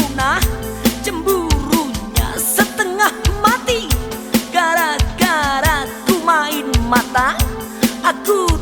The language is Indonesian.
punah Cemburunya setengah mati. Gara-gara ku main mata Aku